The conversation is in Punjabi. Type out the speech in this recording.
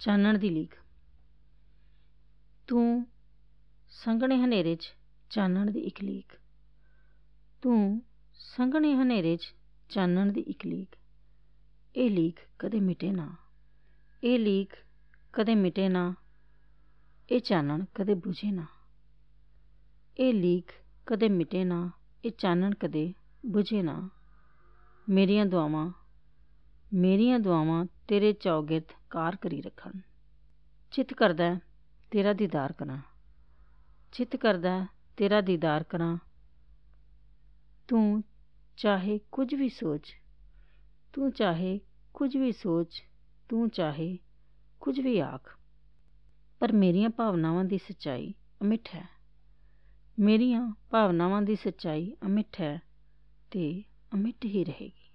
ਚਾਨਣ ਦੀ ਲੀਕ। ਤੂੰ ਸੰਘਣੇ ਹਨੇਰੇ 'ਚ ਚਾਨਣ ਦੀ ਇੱਕ ਲੀਕ। ਤੂੰ ਸੰਘਣੇ ਹਨੇਰੇ 'ਚ ਚਾਨਣ ਦੀ ਇੱਕ ਲੀਕ। ਇਹ ਲੀਕ ਕਦੇ ਮਿਟੇ ਨਾ। ਇਹ ਲੀਕ ਕਦੇ ਮਿਟੇ ਨਾ। ਇਹ ਚਾਨਣ ਕਦੇ ਬੁਝੇ ਨਾ। ਇਹ ਲੀਕ ਕਦੇ ਮਿਟੇ ਨਾ। ਇਹ ਚਾਨਣ ਕਦੇ ਬੁਝੇ ਨਾ। ਮੇਰੀਆਂ ਦੁਆਵਾਂ ਮੇਰੀਆਂ ਦੁਆਵਾਂ ਤੇਰੇ ਚੌਗਿਰਦ ਕਾਰ ਕਰੀ ਰੱਖਣ। ਚਿੱਤ ਕਰਦਾ ਤੇਰਾ ਦੀਦਾਰ ਕਰਾਂ। ਚਿੱਤ ਕਰਦਾ ਤੇਰਾ ਦੀਦਾਰ ਕਰਾਂ। ਤੂੰ ਚਾਹੇ ਕੁਝ ਵੀ ਸੋਚ, ਤੂੰ ਚਾਹੇ ਕੁਝ ਵੀ ਸੋਚ, ਤੂੰ ਚਾਹੇ ਕੁਝ ਵੀ ਆਖ। ਪਰ ਮੇਰੀਆਂ ਭਾਵਨਾਵਾਂ ਦੀ ਸੱਚਾਈ ਅਮਿੱਠ ਹੈ। ਮੇਰੀਆਂ ਭਾਵਨਾਵਾਂ ਦੀ ਸੱਚਾਈ ਅਮਿੱਠ ਹੈ ਤੇ ਅਮਿੱਠ ਹੀ ਰਹੇਗੀ।